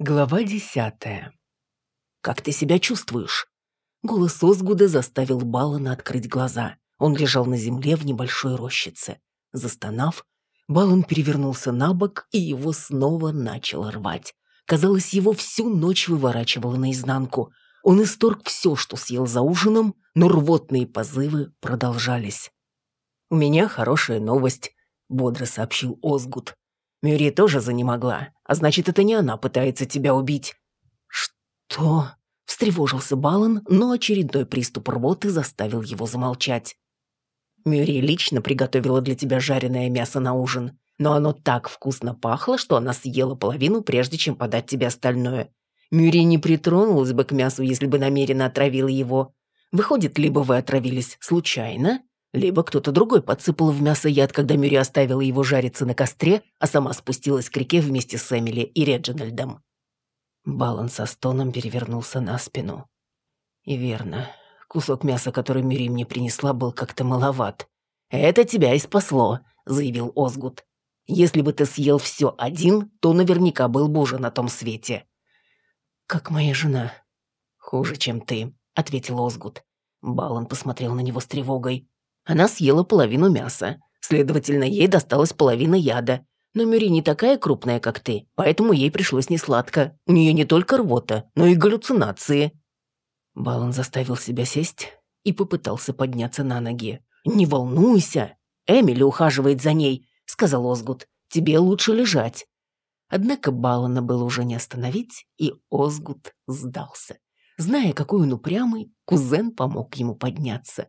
Глава десятая. «Как ты себя чувствуешь?» Голос Озгуда заставил Балана открыть глаза. Он лежал на земле в небольшой рощице. Застонав, Балан перевернулся на бок, и его снова начало рвать. Казалось, его всю ночь выворачивало наизнанку. Он исторг все, что съел за ужином, но рвотные позывы продолжались. «У меня хорошая новость», — бодро сообщил Озгуд. Мюри тоже занемогла, а значит, это не она пытается тебя убить». «Что?» — встревожился Балан, но очередной приступ рвоты заставил его замолчать. «Мюри лично приготовила для тебя жареное мясо на ужин, но оно так вкусно пахло, что она съела половину, прежде чем подать тебе остальное. Мюри не притронулась бы к мясу, если бы намеренно отравила его. Выходит, либо вы отравились случайно, либо кто-то другой подсыпал в мясо яд, когда Мюри оставила его жариться на костре, а сама спустилась к реке вместе с Эмили и Реджинальдом. Балан со стоном перевернулся на спину. И верно, кусок мяса, который Мюри мне принесла, был как-то маловат. «Это тебя и спасло», — заявил Озгут. «Если бы ты съел все один, то наверняка был бы уже на том свете». «Как моя жена». «Хуже, чем ты», — ответил Озгут. Балан посмотрел на него с тревогой. Она съела половину мяса. Следовательно, ей досталась половина яда. Но Мюри не такая крупная, как ты, поэтому ей пришлось несладко. У нее не только рвота, но и галлюцинации». Балан заставил себя сесть и попытался подняться на ноги. «Не волнуйся, Эмили ухаживает за ней», — сказал Озгут. «Тебе лучше лежать». Однако Балана было уже не остановить, и Озгут сдался. Зная, какой он упрямый, кузен помог ему подняться.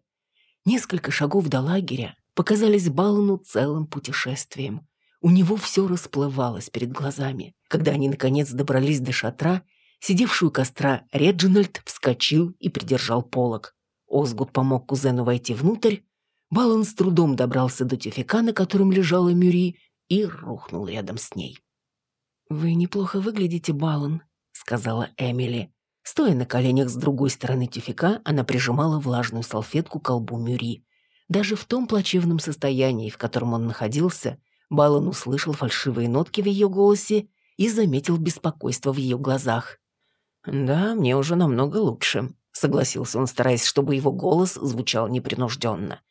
Несколько шагов до лагеря показались Балану целым путешествием. У него все расплывалось перед глазами. Когда они, наконец, добрались до шатра, сидевшую костра Реджинальд вскочил и придержал полог. Озгуд помог кузену войти внутрь. Балан с трудом добрался до тюфяка, на котором лежала Мюри, и рухнул рядом с ней. «Вы неплохо выглядите, Балан», — сказала Эмили. Стоя на коленях с другой стороны тюфяка, она прижимала влажную салфетку к колбу Мюри. Даже в том плачевном состоянии, в котором он находился, Балан услышал фальшивые нотки в ее голосе и заметил беспокойство в ее глазах. «Да, мне уже намного лучше», — согласился он, стараясь, чтобы его голос звучал непринужденно.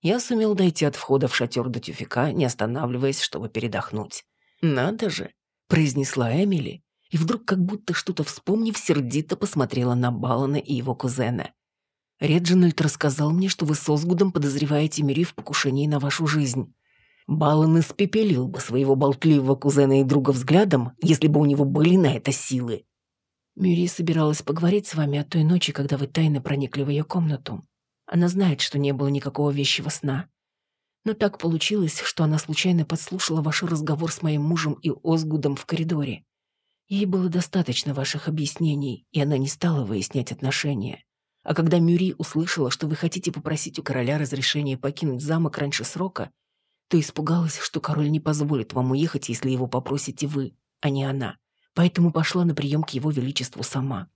Я сумел дойти от входа в шатер до тюфяка, не останавливаясь, чтобы передохнуть. «Надо же», — произнесла Эмили, и вдруг, как будто что-то вспомнив, сердито посмотрела на Балана и его кузена. «Реджинальд рассказал мне, что вы с Озгудом подозреваете Мири в покушении на вашу жизнь. Балан испепелил бы своего болтливого кузена и друга взглядом, если бы у него были на это силы». Мюри собиралась поговорить с вами о той ночи, когда вы тайно проникли в ее комнату. Она знает, что не было никакого вещего сна. Но так получилось, что она случайно подслушала ваш разговор с моим мужем и Озгудом в коридоре. Ей было достаточно ваших объяснений, и она не стала выяснять отношения. А когда Мюри услышала, что вы хотите попросить у короля разрешения покинуть замок раньше срока, то испугалась, что король не позволит вам уехать, если его попросите вы, а не она. Поэтому пошла на прием к его величеству сама.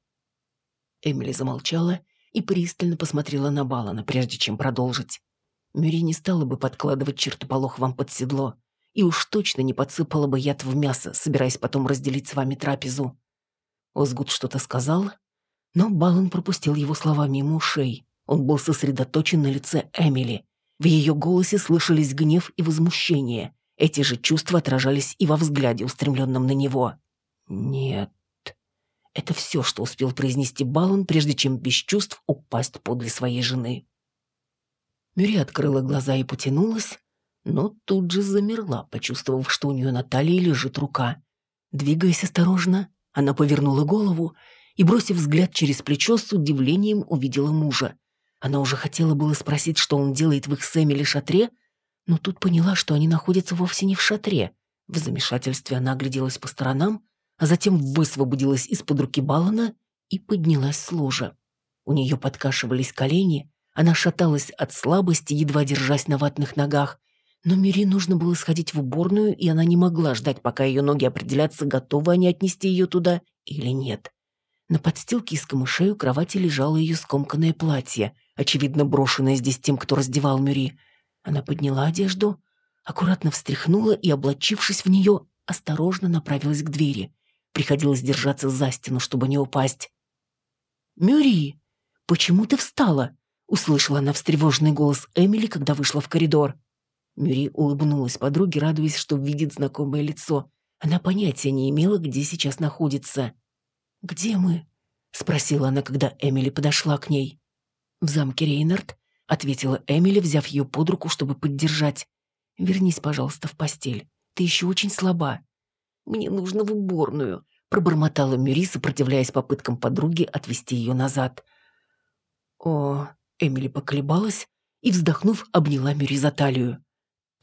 Эмили замолчала и пристально посмотрела на Балана, прежде чем продолжить. Мюри не стала бы подкладывать чертополох вам под седло и уж точно не подсыпала бы яд в мясо, собираясь потом разделить с вами трапезу. Озгуд что-то сказал, но Балан пропустил его слова мимо ушей. Он был сосредоточен на лице Эмили. В ее голосе слышались гнев и возмущение. Эти же чувства отражались и во взгляде, устремленном на него. «Нет». Это все, что успел произнести Балан, прежде чем без чувств упасть подле своей жены. Мюри открыла глаза и потянулась, но тут же замерла, почувствовав, что у нее на талии лежит рука. Двигаясь осторожно, она повернула голову и, бросив взгляд через плечо, с удивлением увидела мужа. Она уже хотела было спросить, что он делает в их с Эмили шатре, но тут поняла, что они находятся вовсе не в шатре. В замешательстве она огляделась по сторонам, а затем высвободилась из-под руки Балана и поднялась с ложа. У нее подкашивались колени, она шаталась от слабости, едва держась на ватных ногах, но Мюри нужно было сходить в уборную, и она не могла ждать, пока ее ноги определятся, готовы они отнести ее туда или нет. На подстилке из камышей у кровати лежало ее скомканное платье, очевидно брошенное здесь тем, кто раздевал Мюри. Она подняла одежду, аккуратно встряхнула и, облачившись в нее, осторожно направилась к двери. Приходилось держаться за стену, чтобы не упасть. «Мюри, почему ты встала?» — услышала она встревоженный голос Эмили, когда вышла в коридор. Мюри улыбнулась подруге, радуясь, что видит знакомое лицо. Она понятия не имела, где сейчас находится. «Где мы?» — спросила она, когда Эмили подошла к ней. «В замке Рейнард», — ответила Эмили, взяв ее под руку, чтобы поддержать. «Вернись, пожалуйста, в постель. Ты еще очень слаба». «Мне нужно в уборную», — пробормотала Мюри, сопротивляясь попыткам подруги отвести ее назад. «О...» — Эмили поколебалась и, вздохнув, обняла Мюри за талию.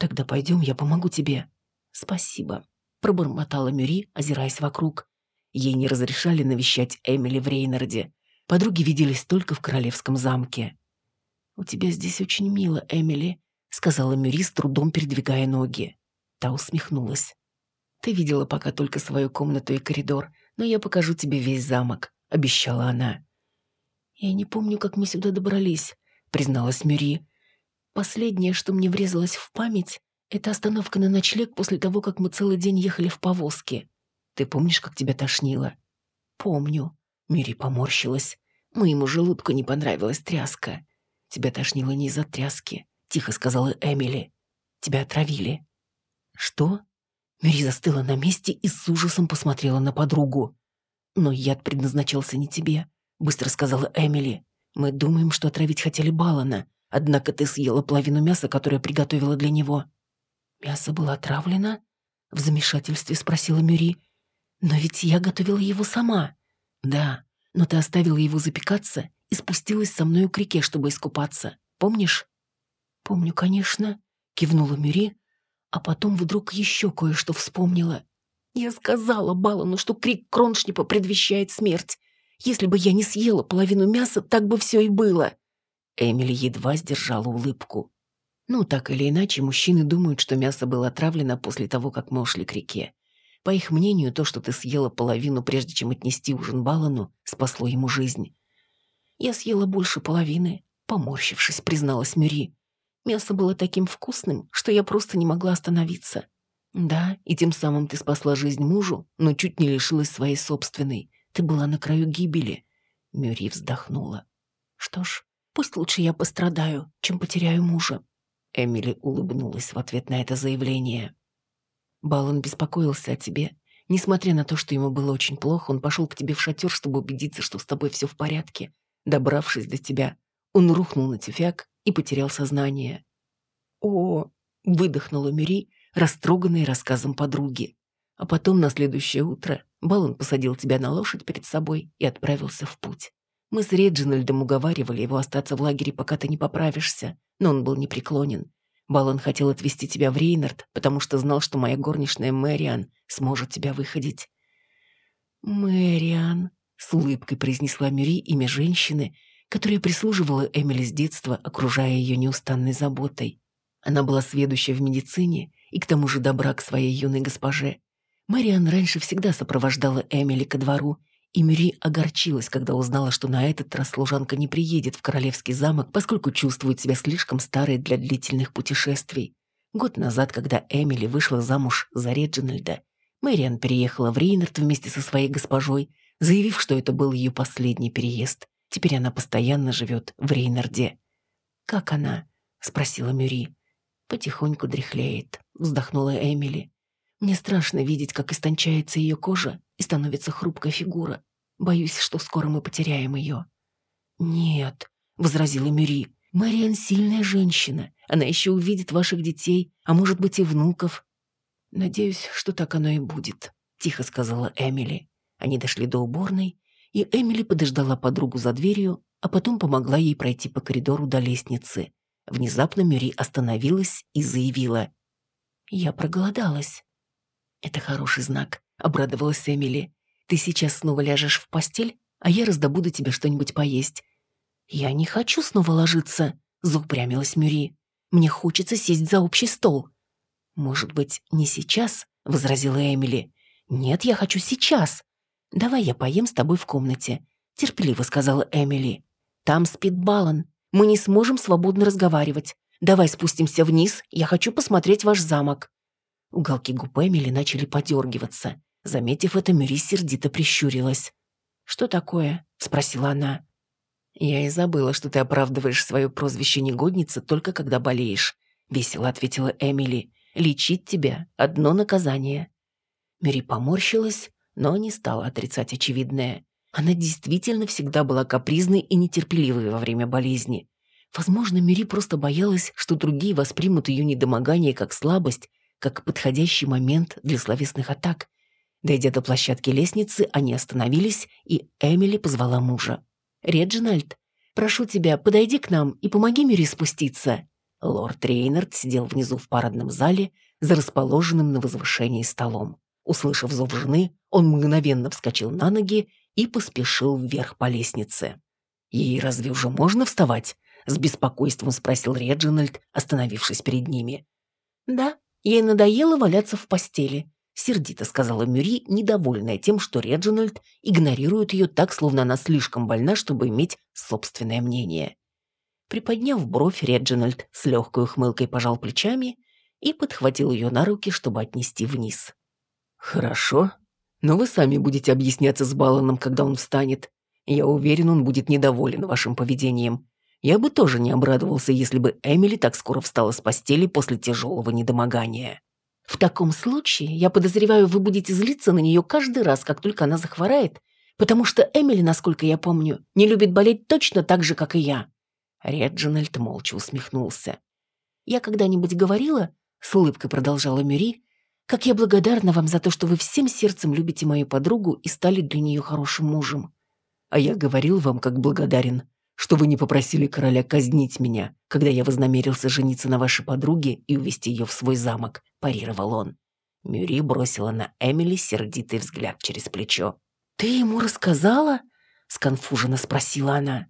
«Тогда пойдем, я помогу тебе». «Спасибо», — пробормотала Мюри, озираясь вокруг. Ей не разрешали навещать Эмили в Рейнарде. Подруги виделись только в королевском замке. «У тебя здесь очень мило, Эмили», — сказала Мюри, с трудом передвигая ноги. Та усмехнулась. «Ты видела пока только свою комнату и коридор, но я покажу тебе весь замок», — обещала она. «Я не помню, как мы сюда добрались», — призналась Мюри. «Последнее, что мне врезалось в память, это остановка на ночлег после того, как мы целый день ехали в повозке. Ты помнишь, как тебя тошнило?» «Помню», — Мюри поморщилась. «Моему желудку не понравилась тряска». «Тебя тошнило не из-за тряски», — тихо сказала Эмили. «Тебя отравили». «Что?» Мюри застыла на месте и с ужасом посмотрела на подругу. «Но яд предназначался не тебе», — быстро сказала Эмили. «Мы думаем, что отравить хотели Балана, однако ты съела половину мяса, которое приготовила для него». «Мясо было отравлено?» — в замешательстве спросила Мюри. «Но ведь я готовила его сама». «Да, но ты оставила его запекаться и спустилась со мной к реке, чтобы искупаться. Помнишь?» «Помню, конечно», — кивнула Мюри, а потом вдруг еще кое-что вспомнила. Я сказала Балану, что крик Кроншнипа предвещает смерть. Если бы я не съела половину мяса, так бы все и было. Эмили едва сдержала улыбку. Ну, так или иначе, мужчины думают, что мясо было отравлено после того, как мы ушли к реке. По их мнению, то, что ты съела половину, прежде чем отнести ужин Балану, спасло ему жизнь. Я съела больше половины, поморщившись, призналась Мюри. Мясо было таким вкусным, что я просто не могла остановиться. Да, и тем самым ты спасла жизнь мужу, но чуть не лишилась своей собственной. Ты была на краю гибели. Мюри вздохнула. Что ж, пусть лучше я пострадаю, чем потеряю мужа. Эмили улыбнулась в ответ на это заявление. Балан беспокоился о тебе. Несмотря на то, что ему было очень плохо, он пошел к тебе в шатер, чтобы убедиться, что с тобой все в порядке. Добравшись до тебя, он рухнул на тюфяк и потерял сознание. «О!» — выдохнула Мюри, растроганной рассказом подруги. А потом на следующее утро Балан посадил тебя на лошадь перед собой и отправился в путь. Мы с Реджинальдом уговаривали его остаться в лагере, пока ты не поправишься, но он был непреклонен. Балан хотел отвезти тебя в Рейнард, потому что знал, что моя горничная Мэриан сможет тебя выходить. «Мэриан», — с улыбкой произнесла Мюри имя женщины, которая прислуживала Эмили с детства, окружая ее неустанной заботой. Она была сведущая в медицине и к тому же добра к своей юной госпоже. Мариан раньше всегда сопровождала Эмили ко двору, и Мюри огорчилась, когда узнала, что на этот раз служанка не приедет в королевский замок, поскольку чувствует себя слишком старой для длительных путешествий. Год назад, когда Эмили вышла замуж за Реджинальда, Мэриан переехала в Рейнард вместе со своей госпожой, заявив, что это был ее последний переезд. Теперь она постоянно живет в Рейнарде. «Как она?» — спросила Мюри. «Потихоньку дряхлеет», — вздохнула Эмили. «Мне страшно видеть, как истончается ее кожа и становится хрупкая фигура. Боюсь, что скоро мы потеряем ее». «Нет», — возразила Мюри. «Мариан сильная женщина. Она еще увидит ваших детей, а может быть и внуков». «Надеюсь, что так оно и будет», — тихо сказала Эмили. Они дошли до уборной, и Эмили подождала подругу за дверью, а потом помогла ей пройти по коридору до лестницы. Внезапно Мюри остановилась и заявила. «Я проголодалась». «Это хороший знак», — обрадовалась Эмили. «Ты сейчас снова ляжешь в постель, а я раздобуду тебе что-нибудь поесть». «Я не хочу снова ложиться», — заупрямилась Мюри. «Мне хочется сесть за общий стол». «Может быть, не сейчас?» — возразила Эмили. «Нет, я хочу сейчас», «Давай я поем с тобой в комнате», — терпеливо сказала Эмили. «Там спит Балан. Мы не сможем свободно разговаривать. Давай спустимся вниз, я хочу посмотреть ваш замок». Уголки губ Эмили начали подергиваться. Заметив это, Мюри сердито прищурилась. «Что такое?» — спросила она. «Я и забыла, что ты оправдываешь свое прозвище негодница только когда болеешь», — весело ответила Эмили. «Лечить тебя — одно наказание». Мюри поморщилась, но не стала отрицать очевидное. Она действительно всегда была капризной и нетерпеливой во время болезни. Возможно, Мюри просто боялась, что другие воспримут ее недомогание как слабость, как подходящий момент для словесных атак. Дойдя до площадки лестницы, они остановились, и Эмили позвала мужа. «Реджинальд, прошу тебя, подойди к нам и помоги Мюри спуститься». Лорд Рейнард сидел внизу в парадном зале за расположенным на возвышении столом. Услышав зов жены, он мгновенно вскочил на ноги и поспешил вверх по лестнице. «Ей разве уже можно вставать?» — с беспокойством спросил Реджинальд, остановившись перед ними. «Да, ей надоело валяться в постели», — сердито сказала Мюри, недовольная тем, что Реджинальд игнорирует ее так, словно она слишком больна, чтобы иметь собственное мнение. Приподняв бровь, Реджинальд с легкой ухмылкой пожал плечами и подхватил ее на руки, чтобы отнести вниз. «Хорошо, но вы сами будете объясняться с Баланом, когда он встанет. Я уверен, он будет недоволен вашим поведением. Я бы тоже не обрадовался, если бы Эмили так скоро встала с постели после тяжелого недомогания». «В таком случае, я подозреваю, вы будете злиться на нее каждый раз, как только она захворает, потому что Эмили, насколько я помню, не любит болеть точно так же, как и я». Реджинальд молча усмехнулся. «Я когда-нибудь говорила, — с улыбкой продолжала Мюри, как я благодарна вам за то, что вы всем сердцем любите мою подругу и стали для нее хорошим мужем. А я говорил вам, как благодарен, что вы не попросили короля казнить меня, когда я вознамерился жениться на вашей подруге и увести ее в свой замок», – парировал он. Мюри бросила на Эмили сердитый взгляд через плечо. «Ты ему рассказала?» – сконфуженно спросила она.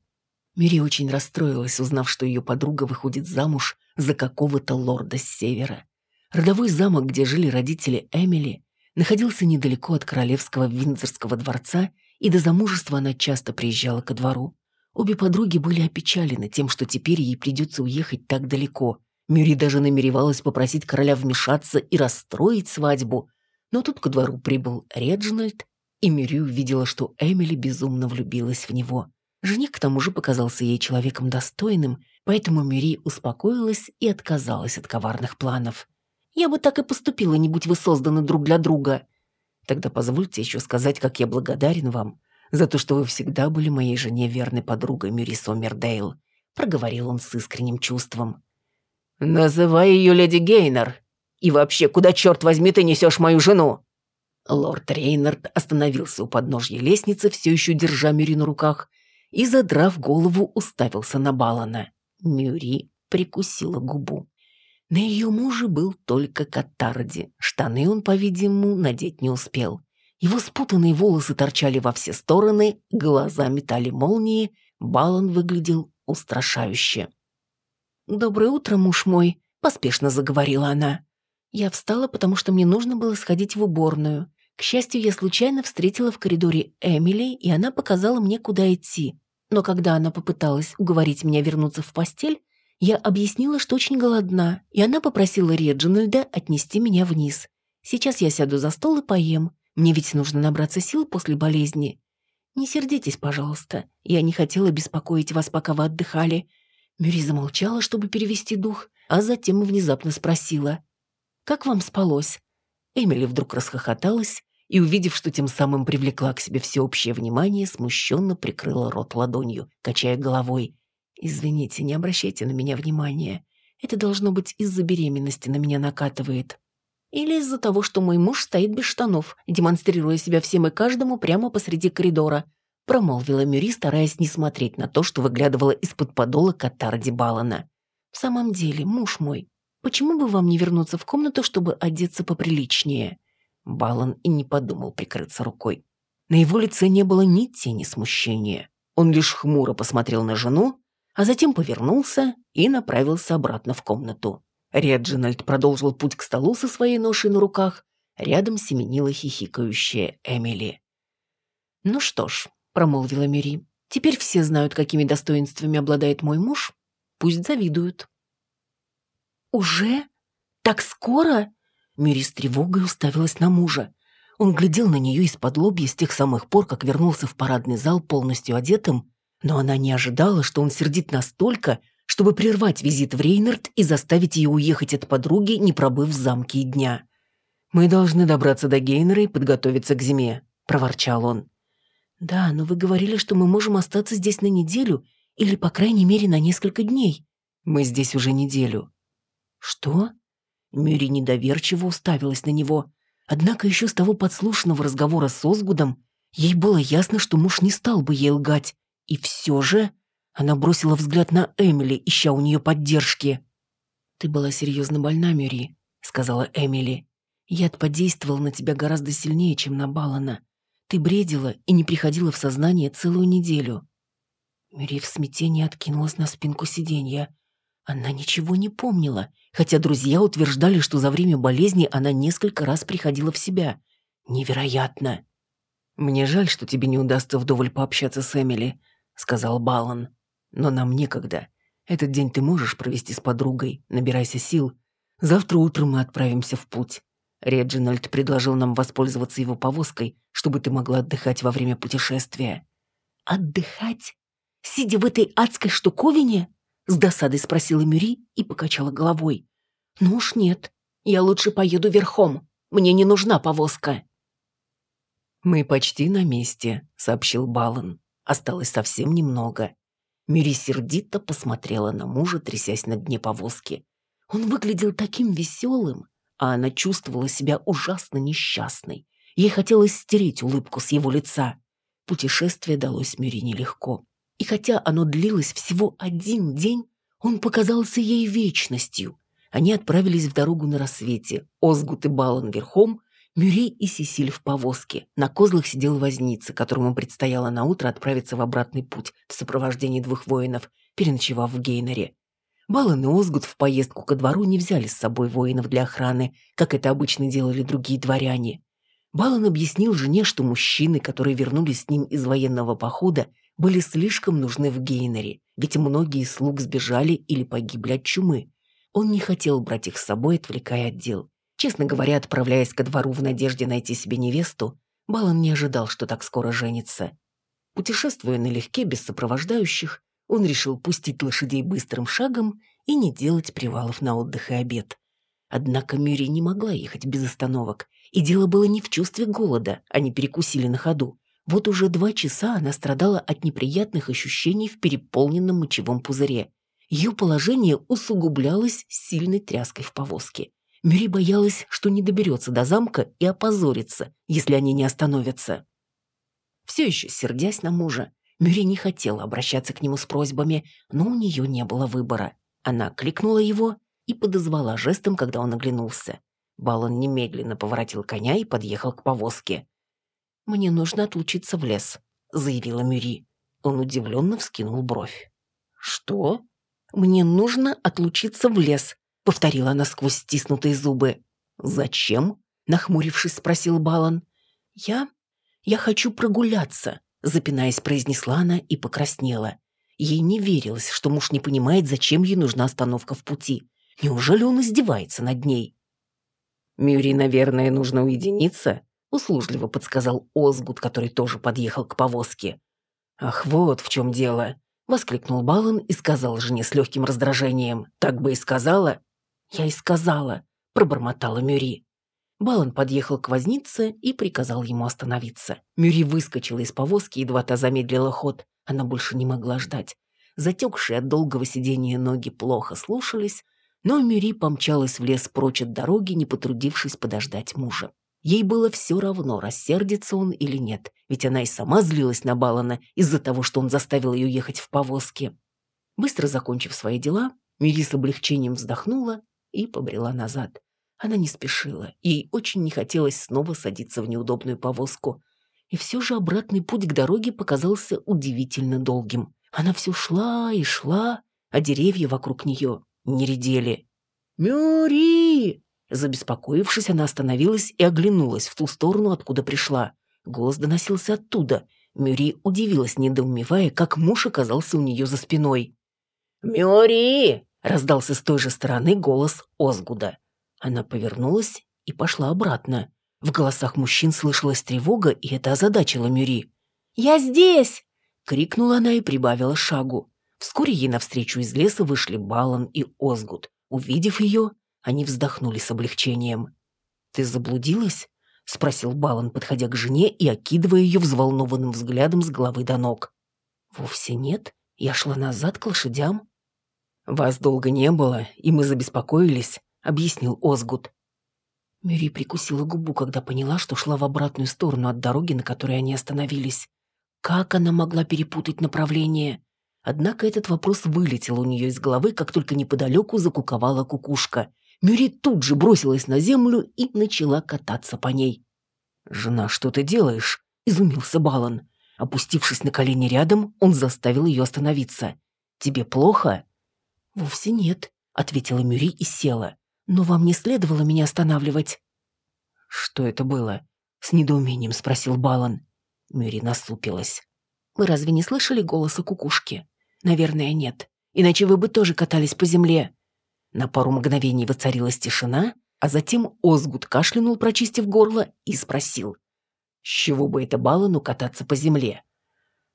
Мюри очень расстроилась, узнав, что ее подруга выходит замуж за какого-то лорда с севера. Родовой замок, где жили родители Эмили, находился недалеко от королевского Виндзорского дворца, и до замужества она часто приезжала ко двору. Обе подруги были опечалены тем, что теперь ей придется уехать так далеко. Мюри даже намеревалась попросить короля вмешаться и расстроить свадьбу. Но тут ко двору прибыл Реджинальд, и Мюри увидела, что Эмили безумно влюбилась в него. Жених к тому же показался ей человеком достойным, поэтому Мюри успокоилась и отказалась от коварных планов. Я бы так и поступила, не будь вы созданы друг для друга. Тогда позвольте еще сказать, как я благодарен вам за то, что вы всегда были моей жене верной подругой Мюри Сомердейл», — проговорил он с искренним чувством. «Называй ее леди Гейнер. И вообще, куда, черт возьми, ты несешь мою жену?» Лорд Рейнард остановился у подножья лестницы, все еще держа Мюри на руках, и, задрав голову, уставился на Балана. Мюри прикусила губу. На ее муже был только катарди. Штаны он, по-видимому, надеть не успел. Его спутанные волосы торчали во все стороны, глаза метали молнии, Балан выглядел устрашающе. «Доброе утро, муж мой», — поспешно заговорила она. Я встала, потому что мне нужно было сходить в уборную. К счастью, я случайно встретила в коридоре Эмили, и она показала мне, куда идти. Но когда она попыталась уговорить меня вернуться в постель, я объяснила, что очень голодна, и она попросила Реджинальда отнести меня вниз. Сейчас я сяду за стол и поем. Мне ведь нужно набраться сил после болезни. Не сердитесь, пожалуйста. Я не хотела беспокоить вас, пока вы отдыхали. Мюри замолчала, чтобы перевести дух, а затем внезапно спросила. «Как вам спалось?» Эмили вдруг расхохоталась и, увидев, что тем самым привлекла к себе всеобщее внимание, смущенно прикрыла рот ладонью, качая головой. «Извините, не обращайте на меня внимания. Это должно быть из-за беременности на меня накатывает. Или из-за того, что мой муж стоит без штанов, демонстрируя себя всем и каждому прямо посреди коридора», промолвила Мюри, стараясь не смотреть на то, что выглядывало из-под подола Катарди Балана. «В самом деле, муж мой, почему бы вам не вернуться в комнату, чтобы одеться поприличнее?» Балан и не подумал прикрыться рукой. На его лице не было ни тени смущения. Он лишь хмуро посмотрел на жену, а затем повернулся и направился обратно в комнату. Реджинальд продолжил путь к столу со своей ношей на руках. Рядом семенила хихикающая Эмили. «Ну что ж», — промолвила Мюри, — «теперь все знают, какими достоинствами обладает мой муж. Пусть завидуют». «Уже? Так скоро?» Мюри с тревогой уставилась на мужа. Он глядел на нее из-под лобья с тех самых пор, как вернулся в парадный зал полностью одетым, но она не ожидала, что он сердит настолько, чтобы прервать визит в Рейнард и заставить ее уехать от подруги, не пробыв в замке и дня. «Мы должны добраться до Гейнера и подготовиться к зиме», — проворчал он. «Да, но вы говорили, что мы можем остаться здесь на неделю или, по крайней мере, на несколько дней. Мы здесь уже неделю». «Что?» Мюри недоверчиво уставилась на него. Однако еще с того подслушанного разговора с Озгудом ей было ясно, что муж не стал бы ей лгать. И все же она бросила взгляд на Эмили, ища у нее поддержки. «Ты была серьезно больна, Мюри», — сказала Эмили. «Яд подействовал на тебя гораздо сильнее, чем на Балана. Ты бредила и не приходила в сознание целую неделю». Мюри в смятении откинулась на спинку сиденья. Она ничего не помнила, хотя друзья утверждали, что за время болезни она несколько раз приходила в себя. Невероятно. «Мне жаль, что тебе не удастся вдоволь пообщаться с Эмили», — сказал Балан. «Но нам некогда. Этот день ты можешь провести с подругой, набирайся сил. Завтра утром мы отправимся в путь. Реджинальд предложил нам воспользоваться его повозкой, чтобы ты могла отдыхать во время путешествия». «Отдыхать? Сидя в этой адской штуковине?» С досадой спросила Мюри и покачала головой. «Ну уж нет, я лучше поеду верхом. Мне не нужна повозка». «Мы почти на месте», — сообщил Балан. «Осталось совсем немного». Мюри сердито посмотрела на мужа, трясясь на дне повозки. Он выглядел таким веселым, а она чувствовала себя ужасно несчастной. Ей хотелось стереть улыбку с его лица. Путешествие далось Мюри нелегко. И хотя оно длилось всего один день, он показался ей вечностью. Они отправились в дорогу на рассвете. Озгут и Балан верхом, Мюри и Сесиль в повозке. На козлах сидел возница, которому предстояло на утро отправиться в обратный путь в сопровождении двух воинов, переночевав в Гейнере. Балан и Озгут в поездку ко двору не взяли с собой воинов для охраны, как это обычно делали другие дворяне. Балан объяснил жене, что мужчины, которые вернулись с ним из военного похода, были слишком нужны в Гейнере, ведь многие слуг сбежали или погибли от чумы. Он не хотел брать их с собой, отвлекая от дел. Честно говоря, отправляясь ко двору в надежде найти себе невесту, Балан не ожидал, что так скоро женится. Путешествуя налегке, без сопровождающих, он решил пустить лошадей быстрым шагом и не делать привалов на отдых и обед. Однако Мюри не могла ехать без остановок, и дело было не в чувстве голода, они перекусили на ходу. Вот уже два часа она страдала от неприятных ощущений в переполненном мочевом пузыре. Ее положение усугублялось сильной тряской в повозке. Мюри боялась, что не доберется до замка и опозорится, если они не остановятся. Все еще сердясь на мужа, Мюри не хотела обращаться к нему с просьбами, но у нее не было выбора. Она кликнула его и подозвала жестом, когда он оглянулся. Балан немедленно поворотил коня и подъехал к повозке. «Мне нужно отлучиться в лес», — заявила Мюри. Он удивленно вскинул бровь. «Что?» «Мне нужно отлучиться в лес», — повторила она сквозь стиснутые зубы. «Зачем?» — нахмурившись, спросил Балан. «Я... я хочу прогуляться», — запинаясь, произнесла она и покраснела. Ей не верилось, что муж не понимает, зачем ей нужна остановка в пути. Неужели он издевается над ней? «Мюри, наверное, нужно уединиться», услужливо подсказал Озгут, который тоже подъехал к повозке. «Ах, вот в чем дело!» — воскликнул Балан и сказал жене с легким раздражением. «Так бы и сказала». «Я и сказала», — пробормотала Мюри. Балан подъехал к вознице и приказал ему остановиться. Мюри выскочила из повозки, едва та замедлила ход. Она больше не могла ждать. Затекшие от долгого сидения ноги плохо слушались, но Мюри помчалась в лес прочь от дороги, не потрудившись подождать мужа. Ей было все равно, рассердится он или нет, ведь она и сама злилась на Балана из-за того, что он заставил ее ехать в повозке. Быстро закончив свои дела, Мири с облегчением вздохнула и побрела назад. Она не спешила, ей очень не хотелось снова садиться в неудобную повозку. И все же обратный путь к дороге показался удивительно долгим. Она все шла и шла, а деревья вокруг нее не редели. «Мюри!» Забеспокоившись, она остановилась и оглянулась в ту сторону, откуда пришла. Голос доносился оттуда. Мюри удивилась, недоумевая, как муж оказался у нее за спиной. «Мюри!» — раздался с той же стороны голос Озгуда. Она повернулась и пошла обратно. В голосах мужчин слышалась тревога, и это озадачило Мюри. «Я здесь!» — крикнула она и прибавила шагу. Вскоре ей навстречу из леса вышли Балан и Озгут. Увидев ее, они вздохнули с облегчением. «Ты заблудилась?» — спросил Балан, подходя к жене и окидывая ее взволнованным взглядом с головы до ног. «Вовсе нет. Я шла назад к лошадям». «Вас долго не было, и мы забеспокоились», — объяснил Озгут. Мюри прикусила губу, когда поняла, что шла в обратную сторону от дороги, на которой они остановились. Как она могла перепутать направление? Однако этот вопрос вылетел у нее из головы, как только неподалеку закуковала кукушка. Мюри тут же бросилась на землю и начала кататься по ней. «Жена, что ты делаешь?» — изумился Балан. Опустившись на колени рядом, он заставил ее остановиться. «Тебе плохо?» «Вовсе нет», — ответила Мюри и села. «Но вам не следовало меня останавливать». «Что это было?» — с недоумением спросил Балан. Мюри насупилась. «Вы разве не слышали голоса кукушки?» «Наверное, нет. Иначе вы бы тоже катались по земле». На пару мгновений воцарилась тишина, а затем Озгут кашлянул, прочистив горло, и спросил. «С чего бы это Балану кататься по земле?»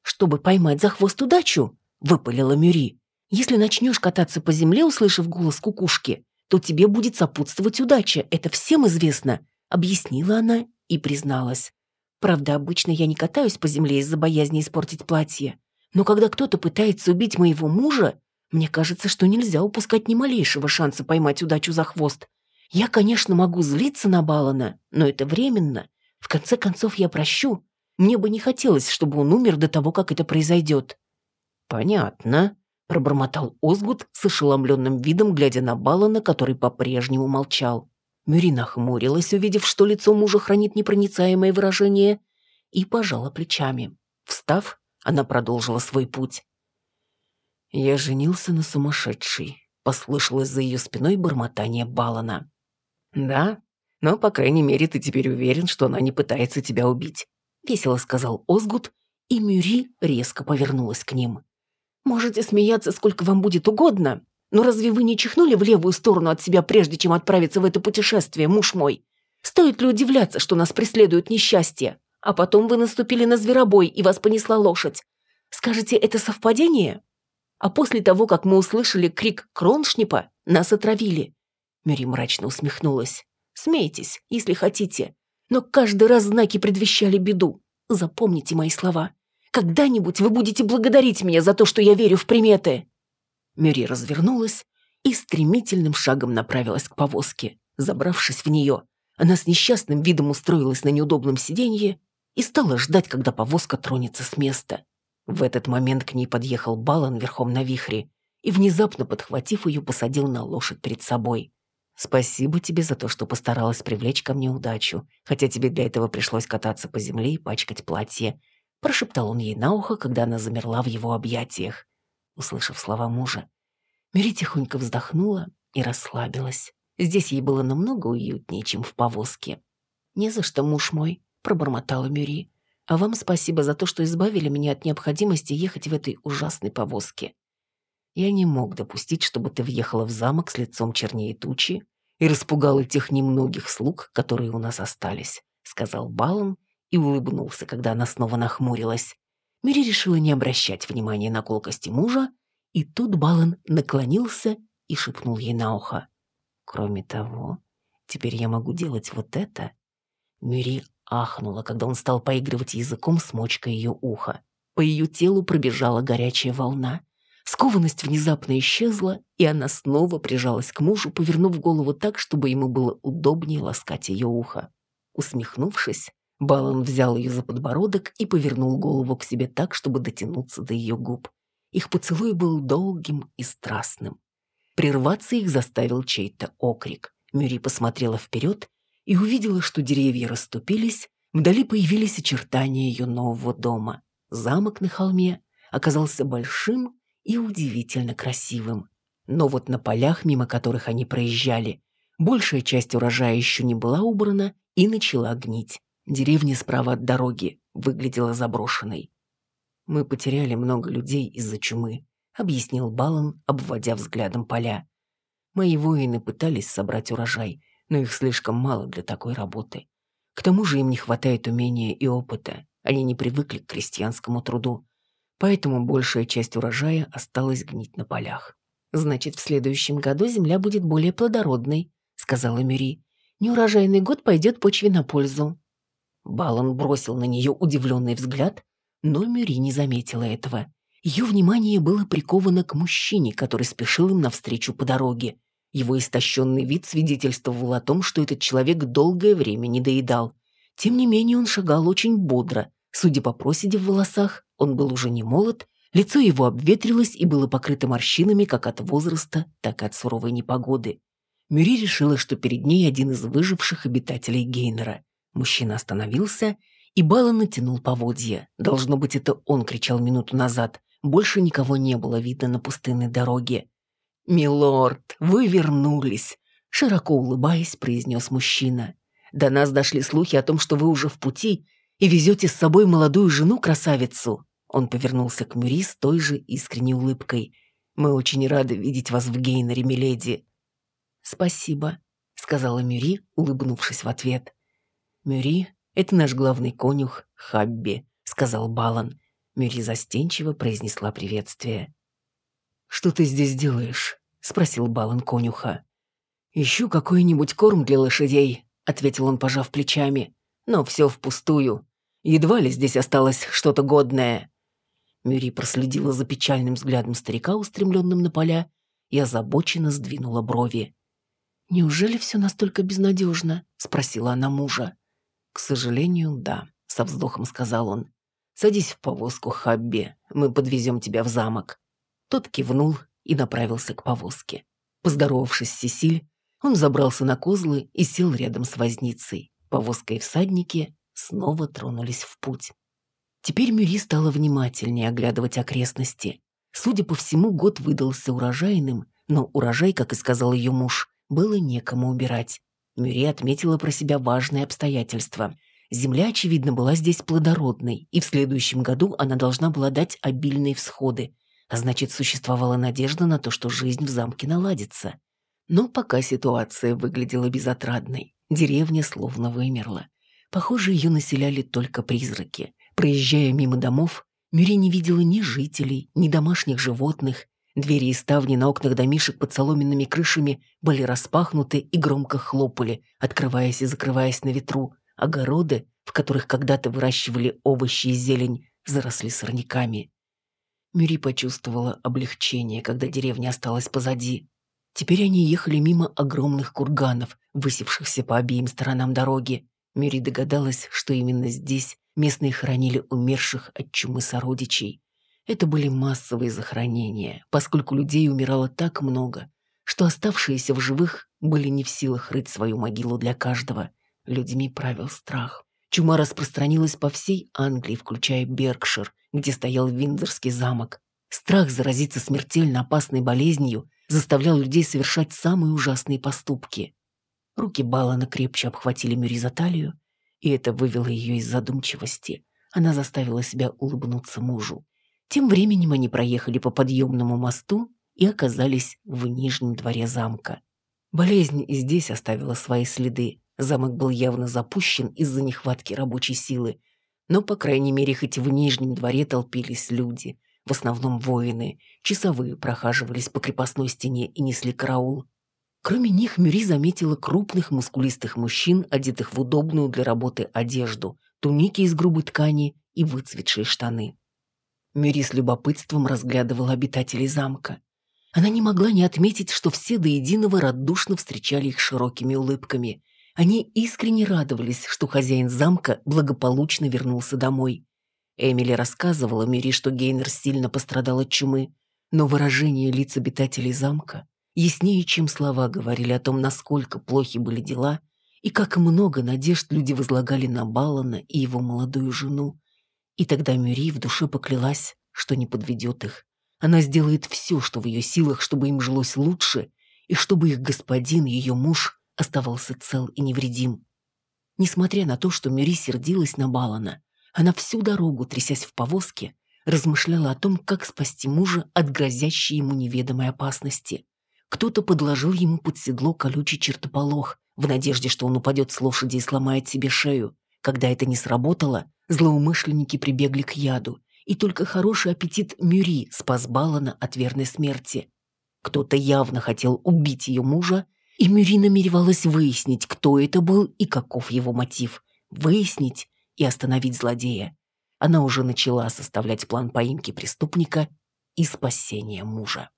«Чтобы поймать за хвост удачу», — выпалила Мюри. «Если начнешь кататься по земле, услышав голос кукушки, то тебе будет сопутствовать удача, это всем известно», — объяснила она и призналась. «Правда, обычно я не катаюсь по земле из-за боязни испортить платье. Но когда кто-то пытается убить моего мужа, мне кажется, что нельзя упускать ни малейшего шанса поймать удачу за хвост. Я, конечно, могу злиться на Балана, но это временно. В конце концов, я прощу. Мне бы не хотелось, чтобы он умер до того, как это произойдет». «Понятно», — пробормотал Озгут с ошеломленным видом, глядя на Балана, который по-прежнему молчал. Мюрина хмурилась, увидев, что лицо мужа хранит непроницаемое выражение, и пожала плечами. Встав, она продолжила свой путь. «Я женился на сумасшедшей», — послышалось за ее спиной бормотание Балана. «Да, но, по крайней мере, ты теперь уверен, что она не пытается тебя убить», — весело сказал Озгут, и Мюри резко повернулась к ним. «Можете смеяться, сколько вам будет угодно, но разве вы не чихнули в левую сторону от себя, прежде чем отправиться в это путешествие, муж мой? Стоит ли удивляться, что нас преследует несчастье? А потом вы наступили на зверобой, и вас понесла лошадь. Скажете, это совпадение?» А после того, как мы услышали крик Кроншнипа, нас отравили. Мюри мрачно усмехнулась. Смейтесь, если хотите. Но каждый раз знаки предвещали беду. Запомните мои слова. Когда-нибудь вы будете благодарить меня за то, что я верю в приметы. Мюри развернулась и стремительным шагом направилась к повозке. Забравшись в нее, она с несчастным видом устроилась на неудобном сиденье и стала ждать, когда повозка тронется с места. В этот момент к ней подъехал Балан верхом на вихре и, внезапно подхватив ее, посадил на лошадь перед собой. «Спасибо тебе за то, что постаралась привлечь ко мне удачу, хотя тебе для этого пришлось кататься по земле и пачкать платье», прошептал он ей на ухо, когда она замерла в его объятиях. Услышав слова мужа, Мюри тихонько вздохнула и расслабилась. Здесь ей было намного уютнее, чем в повозке. «Не за что, муж мой», — пробормотала Мюри. А вам спасибо за то, что избавили меня от необходимости ехать в этой ужасной повозке. Я не мог допустить, чтобы ты въехала в замок с лицом чернее тучи и распугала тех немногих слуг, которые у нас остались», — сказал Балан и улыбнулся, когда она снова нахмурилась. Мири решила не обращать внимания на колкости мужа, и тут Балан наклонился и шепнул ей на ухо. «Кроме того, теперь я могу делать вот это». Мири ахнула, когда он стал поигрывать языком с мочкой ее уха. По ее телу пробежала горячая волна. Скованность внезапно исчезла, и она снова прижалась к мужу, повернув голову так, чтобы ему было удобнее ласкать ее ухо. Усмехнувшись, Балан взял ее за подбородок и повернул голову к себе так, чтобы дотянуться до ее губ. Их поцелуй был долгим и страстным. Прерваться их заставил чей-то окрик. Мюри посмотрела вперед и увидела, что деревья расступились, вдали появились очертания ее нового дома. Замок на холме оказался большим и удивительно красивым. Но вот на полях, мимо которых они проезжали, большая часть урожая еще не была убрана и начала гнить. Деревня справа от дороги выглядела заброшенной. «Мы потеряли много людей из-за чумы», — объяснил Балан, обводя взглядом поля. «Мои воины пытались собрать урожай, но их слишком мало для такой работы. К тому же им не хватает умения и опыта. Они не привыкли к крестьянскому труду. Поэтому большая часть урожая осталась гнить на полях. «Значит, в следующем году земля будет более плодородной», — сказала Мюри. «Неурожайный год пойдет почве на пользу». Балан бросил на нее удивленный взгляд, но Мюри не заметила этого. Ее внимание было приковано к мужчине, который спешил им навстречу по дороге. Его истощенный вид свидетельствовал о том, что этот человек долгое время не доедал. Тем не менее он шагал очень бодро. Судя по проседи в волосах, он был уже не молод, лицо его обветрилось и было покрыто морщинами как от возраста, так и от суровой непогоды. Мюри решила, что перед ней один из выживших обитателей Гейнера. Мужчина остановился, и Бала натянул поводья. Должно быть, это он кричал минуту назад. Больше никого не было видно на пустынной дороге. «Милорд, вы вернулись!» Широко улыбаясь, произнес мужчина. «До нас дошли слухи о том, что вы уже в пути и везете с собой молодую жену-красавицу». Он повернулся к Мюри с той же искренней улыбкой. «Мы очень рады видеть вас в Гейнере, миледи». «Спасибо», — сказала Мюри, улыбнувшись в ответ. «Мюри — это наш главный конюх, Хабби», — сказал Балан. Мюри застенчиво произнесла приветствие. «Что ты здесь делаешь?» — спросил Балан конюха. «Ищу какой-нибудь корм для лошадей», — ответил он, пожав плечами. «Но все впустую. Едва ли здесь осталось что-то годное». Мюри проследила за печальным взглядом старика, устремленным на поля, и озабоченно сдвинула брови. «Неужели все настолько безнадежно?» — спросила она мужа. «К сожалению, да», — со вздохом сказал он. «Садись в повозку, Хабби, мы подвезем тебя в замок». Тот кивнул и направился к повозке. Поздоровавшись с Сесиль, он забрался на козлы и сел рядом с возницей. Повозка и всадники снова тронулись в путь. Теперь Мюри стала внимательнее оглядывать окрестности. Судя по всему, год выдался урожайным, но урожай, как и сказал ее муж, было некому убирать. Мюри отметила про себя важные обстоятельства. Земля, очевидно, была здесь плодородной, и в следующем году она должна была дать обильные всходы, а значит, существовала надежда на то, что жизнь в замке наладится. Но пока ситуация выглядела безотрадной, деревня словно вымерла. Похоже, ее населяли только призраки. Проезжая мимо домов, Мюри не видела ни жителей, ни домашних животных. Двери и ставни на окнах домишек под соломенными крышами были распахнуты и громко хлопали, открываясь и закрываясь на ветру. Огороды, в которых когда-то выращивали овощи и зелень, заросли сорняками. Мюри почувствовала облегчение, когда деревня осталась позади. Теперь они ехали мимо огромных курганов, высевшихся по обеим сторонам дороги. Мюри догадалась, что именно здесь местные хоронили умерших от чумы сородичей. Это были массовые захоронения, поскольку людей умирало так много, что оставшиеся в живых были не в силах рыть свою могилу для каждого. Людьми правил страх. Чума распространилась по всей Англии, включая Беркшир, где стоял Виндзорский замок. Страх заразиться смертельно опасной болезнью заставлял людей совершать самые ужасные поступки. Руки Балана крепче обхватили Мюри за талию, и это вывело ее из задумчивости. Она заставила себя улыбнуться мужу. Тем временем они проехали по подъемному мосту и оказались в нижнем дворе замка. Болезнь и здесь оставила свои следы. Замок был явно запущен из-за нехватки рабочей силы, но, по крайней мере, хоть в нижнем дворе толпились люди, в основном воины, часовые прохаживались по крепостной стене и несли караул. Кроме них Мюри заметила крупных мускулистых мужчин, одетых в удобную для работы одежду, туники из грубой ткани и выцветшие штаны. Мюри с любопытством разглядывала обитателей замка. Она не могла не отметить, что все до единого радушно встречали их широкими улыбками – они искренне радовались, что хозяин замка благополучно вернулся домой. Эмили рассказывала Мири, что Гейнер сильно пострадал от чумы, но выражение лиц обитателей замка яснее, чем слова, говорили о том, насколько плохи были дела и как много надежд люди возлагали на Балана и его молодую жену. И тогда Мюри в душе поклялась, что не подведет их. Она сделает все, что в ее силах, чтобы им жилось лучше, и чтобы их господин, ее муж, оставался цел и невредим. Несмотря на то, что Мюри сердилась на Балана, она всю дорогу, трясясь в повозке, размышляла о том, как спасти мужа от грозящей ему неведомой опасности. Кто-то подложил ему под седло колючий чертополох, в надежде, что он упадет с лошади и сломает себе шею. Когда это не сработало, злоумышленники прибегли к яду, и только хороший аппетит Мюри спас Балана от верной смерти. Кто-то явно хотел убить ее мужа, и Мюри намеревалась выяснить, кто это был и каков его мотив. Выяснить и остановить злодея. Она уже начала составлять план поимки преступника и спасения мужа.